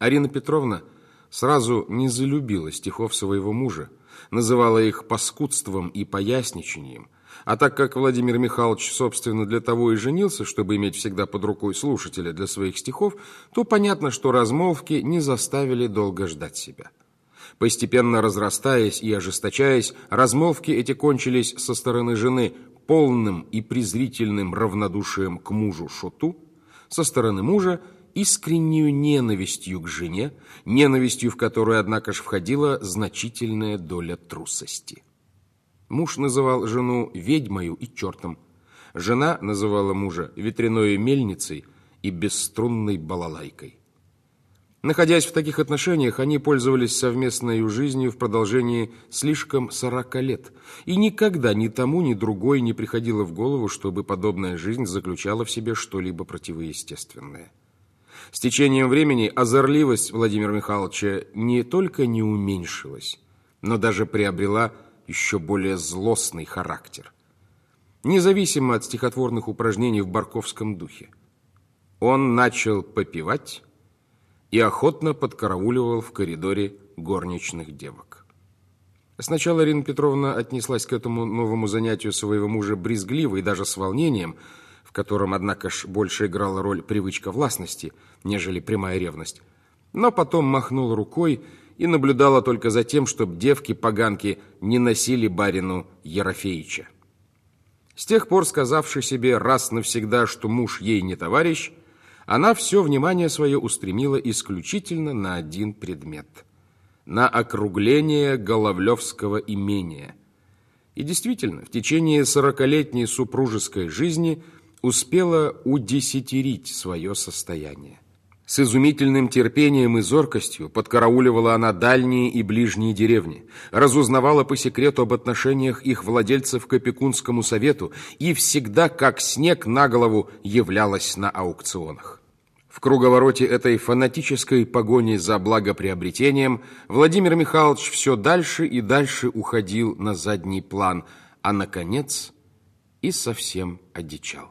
Арина Петровна сразу не залюбила стихов своего мужа, называла их паскудством и поясничанием, а так как Владимир Михайлович, собственно, для того и женился, чтобы иметь всегда под рукой слушателя для своих стихов, то понятно, что размолвки не заставили долго ждать себя. Постепенно разрастаясь и ожесточаясь, размолвки эти кончились со стороны жены полным и презрительным равнодушием к мужу Шоту, со стороны мужа искреннюю ненавистью к жене, ненавистью, в которую, однако же, входила значительная доля трусости. Муж называл жену ведьмою и чертом. Жена называла мужа ветряной мельницей и бесструнной балалайкой. Находясь в таких отношениях, они пользовались совместной жизнью в продолжении слишком сорока лет, и никогда ни тому, ни другой не приходило в голову, чтобы подобная жизнь заключала в себе что-либо противоестественное. С течением времени озорливость Владимира Михайловича не только не уменьшилась, но даже приобрела еще более злостный характер. Независимо от стихотворных упражнений в барковском духе. Он начал попивать и охотно подкарауливал в коридоре горничных девок. Сначала Ирина Петровна отнеслась к этому новому занятию своего мужа брезгливо и даже с волнением, в котором, однако ж, больше играла роль привычка властности, нежели прямая ревность. Но потом махнула рукой и наблюдала только за тем, чтобы девки-поганки не носили барину Ерофеича. С тех пор, сказавший себе раз навсегда, что муж ей не товарищ, она все внимание свое устремила исключительно на один предмет – на округление Головлевского имения. И действительно, в течение сорокалетней супружеской жизни успела удесятерить свое состояние. С изумительным терпением и зоркостью подкарауливала она дальние и ближние деревни, разузнавала по секрету об отношениях их владельцев к опекунскому совету и всегда, как снег на голову, являлась на аукционах. В круговороте этой фанатической погони за благоприобретением Владимир Михайлович все дальше и дальше уходил на задний план, а, наконец, и совсем одичал.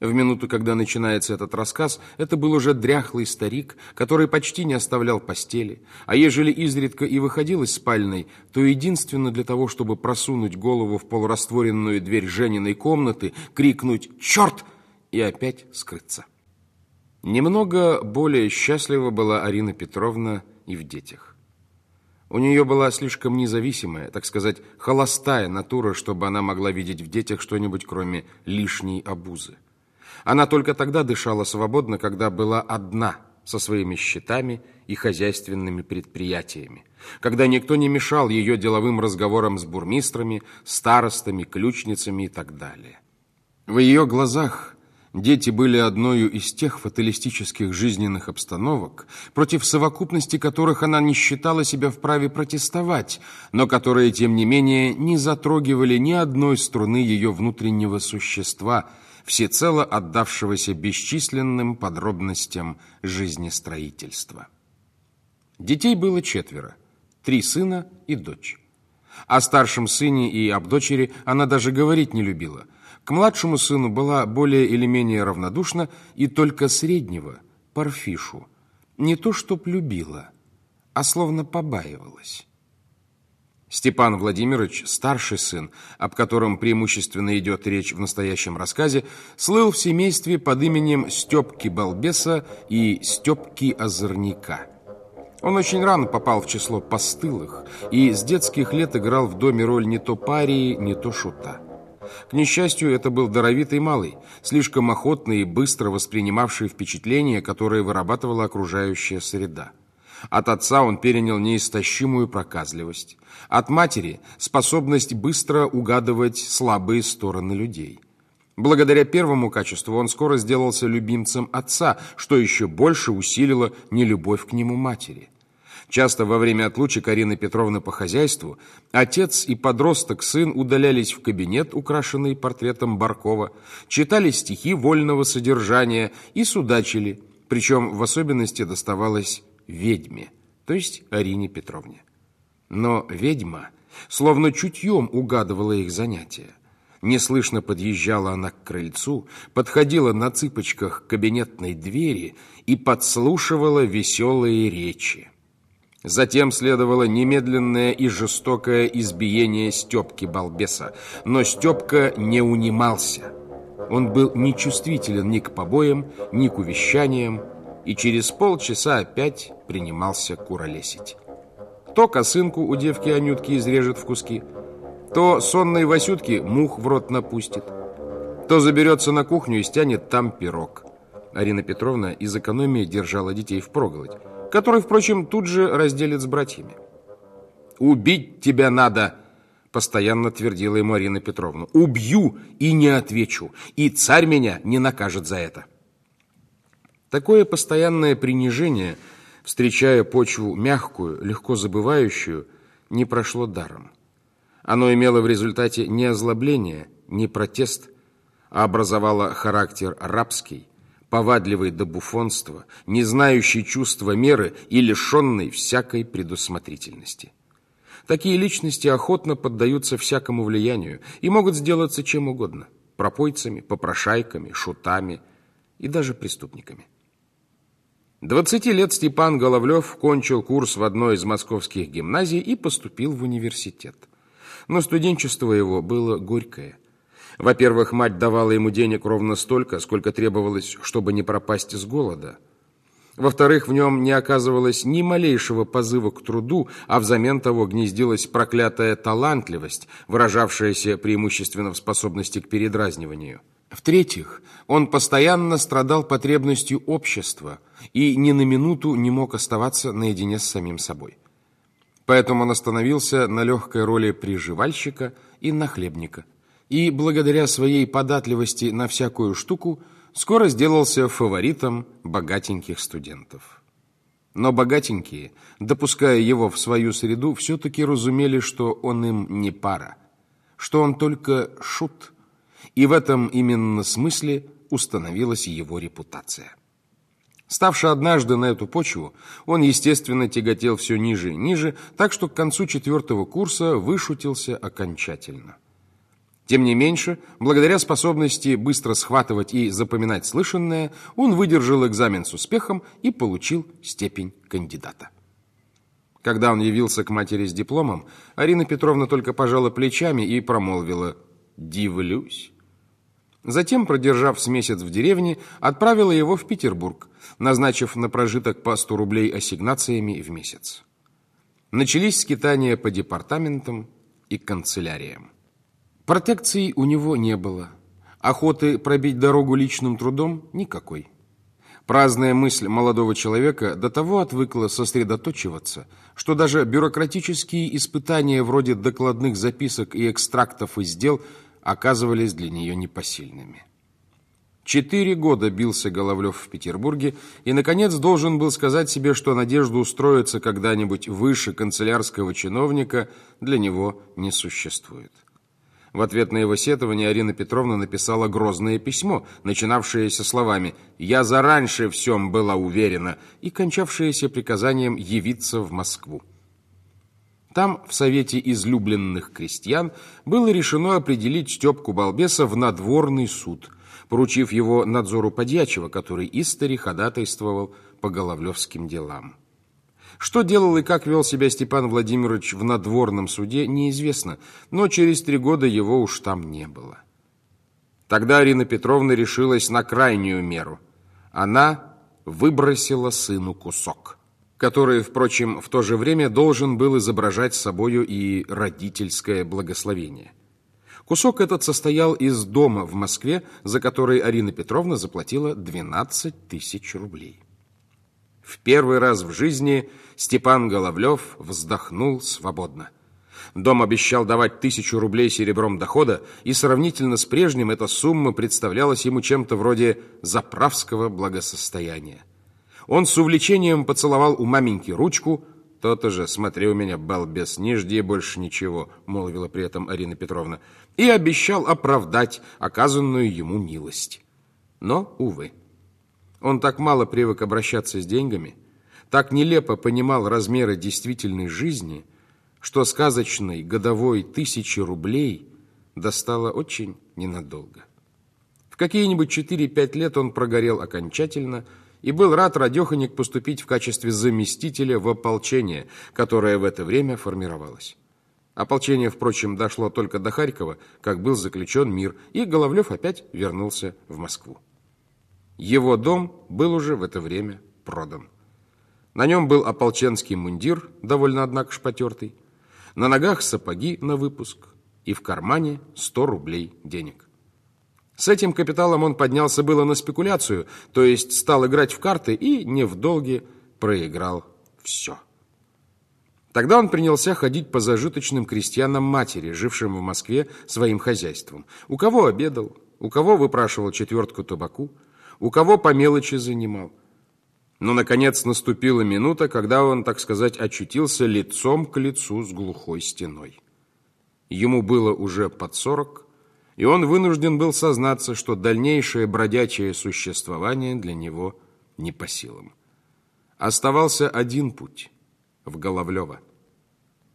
В минуту, когда начинается этот рассказ, это был уже дряхлый старик, который почти не оставлял постели, а ежели изредка и выходил из спальной, то единственно для того, чтобы просунуть голову в полурастворенную дверь Жениной комнаты, крикнуть «Черт!» и опять скрыться. Немного более счастлива была Арина Петровна и в детях. У нее была слишком независимая, так сказать, холостая натура, чтобы она могла видеть в детях что-нибудь, кроме лишней обузы. Она только тогда дышала свободно, когда была одна со своими счетами и хозяйственными предприятиями, когда никто не мешал ее деловым разговорам с бурмистрами, старостами, ключницами и так далее. В ее глазах Дети были одной из тех фаталистических жизненных обстановок, против совокупности которых она не считала себя вправе протестовать, но которые, тем не менее, не затрогивали ни одной струны ее внутреннего существа, всецело отдавшегося бесчисленным подробностям жизнестроительства. Детей было четверо, три сына и дочь. О старшем сыне и об дочери она даже говорить не любила – к младшему сыну была более или менее равнодушна и только среднего, Парфишу, не то чтоб любила, а словно побаивалась. Степан Владимирович, старший сын, об котором преимущественно идет речь в настоящем рассказе, слыл в семействе под именем Степки Балбеса и Степки Озорника. Он очень рано попал в число постылых и с детских лет играл в доме роль не то парии, не то шута. К несчастью, это был даровитый малый, слишком охотный и быстро воспринимавший впечатления, которые вырабатывала окружающая среда. От отца он перенял неистощимую проказливость. От матери – способность быстро угадывать слабые стороны людей. Благодаря первому качеству он скоро сделался любимцем отца, что еще больше усилило нелюбовь к нему матери. Часто во время отлучек Арины Петровны по хозяйству отец и подросток-сын удалялись в кабинет, украшенный портретом Баркова, читали стихи вольного содержания и судачили, причем в особенности доставалось ведьме, то есть Арине Петровне. Но ведьма словно чутьем угадывала их занятия. Неслышно подъезжала она к крыльцу, подходила на цыпочках к кабинетной двери и подслушивала веселые речи. Затем следовало немедленное и жестокое избиение Степки Балбеса, но Степка не унимался. Он был нечувствителен ни к побоям, ни к увещаниям, и через полчаса опять принимался куролесить. То косынку у девки Анютки изрежет в куски, то сонной Васютки мух в рот напустит, то заберется на кухню и стянет там пирог. Арина Петровна из экономии держала детей в проголодь который, впрочем, тут же разделит с братьями. «Убить тебя надо!» — постоянно твердила ему Арина Петровна. «Убью и не отвечу, и царь меня не накажет за это». Такое постоянное принижение, встречая почву мягкую, легко забывающую, не прошло даром. Оно имело в результате не озлобление, не протест, а образовало характер рабский, повадливый до буфонства, не знающий чувства меры и лишенный всякой предусмотрительности. Такие личности охотно поддаются всякому влиянию и могут сделаться чем угодно – пропойцами, попрошайками, шутами и даже преступниками. 20 лет Степан Головлев кончил курс в одной из московских гимназий и поступил в университет. Но студенчество его было горькое – во-первых, мать давала ему денег ровно столько, сколько требовалось, чтобы не пропасть с голода. Во-вторых, в нем не оказывалось ни малейшего позыва к труду, а взамен того гнездилась проклятая талантливость, выражавшаяся преимущественно в способности к передразниванию. В-третьих, он постоянно страдал потребностью общества и ни на минуту не мог оставаться наедине с самим собой. Поэтому он остановился на легкой роли приживальщика и нахлебника и благодаря своей податливости на всякую штуку скоро сделался фаворитом богатеньких студентов. Но богатенькие, допуская его в свою среду, все-таки разумели, что он им не пара, что он только шут, и в этом именно смысле установилась его репутация. Ставший однажды на эту почву, он, естественно, тяготел все ниже и ниже, так что к концу четвертого курса вышутился окончательно. Тем не меньше, благодаря способности быстро схватывать и запоминать слышанное, он выдержал экзамен с успехом и получил степень кандидата. Когда он явился к матери с дипломом, Арина Петровна только пожала плечами и промолвила «Дивлюсь». Затем, продержав с месяц в деревне, отправила его в Петербург, назначив на прожиток по 100 рублей ассигнациями в месяц. Начались скитания по департаментам и канцеляриям. Протекции у него не было. Охоты пробить дорогу личным трудом никакой. Праздная мысль молодого человека до того отвыкла сосредоточиваться, что даже бюрократические испытания вроде докладных записок и экстрактов из дел оказывались для нее непосильными. Четыре года бился Головлев в Петербурге и, наконец, должен был сказать себе, что надежда устроиться когда-нибудь выше канцелярского чиновника для него не существует. В ответ на его сетование Арина Петровна написала грозное письмо, начинавшееся словами «Я зараньше всем была уверена» и кончавшееся приказанием явиться в Москву. Там, в Совете излюбленных крестьян, было решено определить Степку Балбеса в надворный суд, поручив его надзору подьячего, который истори ходатайствовал по головлевским делам. Что делал и как вел себя Степан Владимирович в надворном суде, неизвестно, но через три года его уж там не было. Тогда Арина Петровна решилась на крайнюю меру. Она выбросила сыну кусок, который, впрочем, в то же время должен был изображать собою и родительское благословение. Кусок этот состоял из дома в Москве, за который Арина Петровна заплатила 12 тысяч рублей. В первый раз в жизни Степан Головлев вздохнул свободно. Дом обещал давать тысячу рублей серебром дохода, и сравнительно с прежним эта сумма представлялась ему чем-то вроде заправского благосостояния. Он с увлечением поцеловал у маменьки ручку. «То-то же, смотри у меня, балбес, не жди больше ничего», — молвила при этом Арина Петровна, и обещал оправдать оказанную ему милость. Но, увы. Он так мало привык обращаться с деньгами, так нелепо понимал размеры действительной жизни, что сказочной годовой тысячи рублей достало очень ненадолго. В какие-нибудь 4-5 лет он прогорел окончательно и был рад радеханик поступить в качестве заместителя в ополчение, которое в это время формировалось. Ополчение, впрочем, дошло только до Харькова, как был заключен мир, и Головлев опять вернулся в Москву. Его дом был уже в это время продан. На нем был ополченский мундир, довольно, однако, шпатертый, на ногах сапоги на выпуск и в кармане 100 рублей денег. С этим капиталом он поднялся было на спекуляцию, то есть стал играть в карты и не в долге проиграл все. Тогда он принялся ходить по зажиточным крестьянам матери, жившим в Москве своим хозяйством. У кого обедал, у кого выпрашивал четвертку табаку, у кого по мелочи занимал. Но, наконец, наступила минута, когда он, так сказать, очутился лицом к лицу с глухой стеной. Ему было уже под сорок, и он вынужден был сознаться, что дальнейшее бродячее существование для него не по силам. Оставался один путь – в Головлево.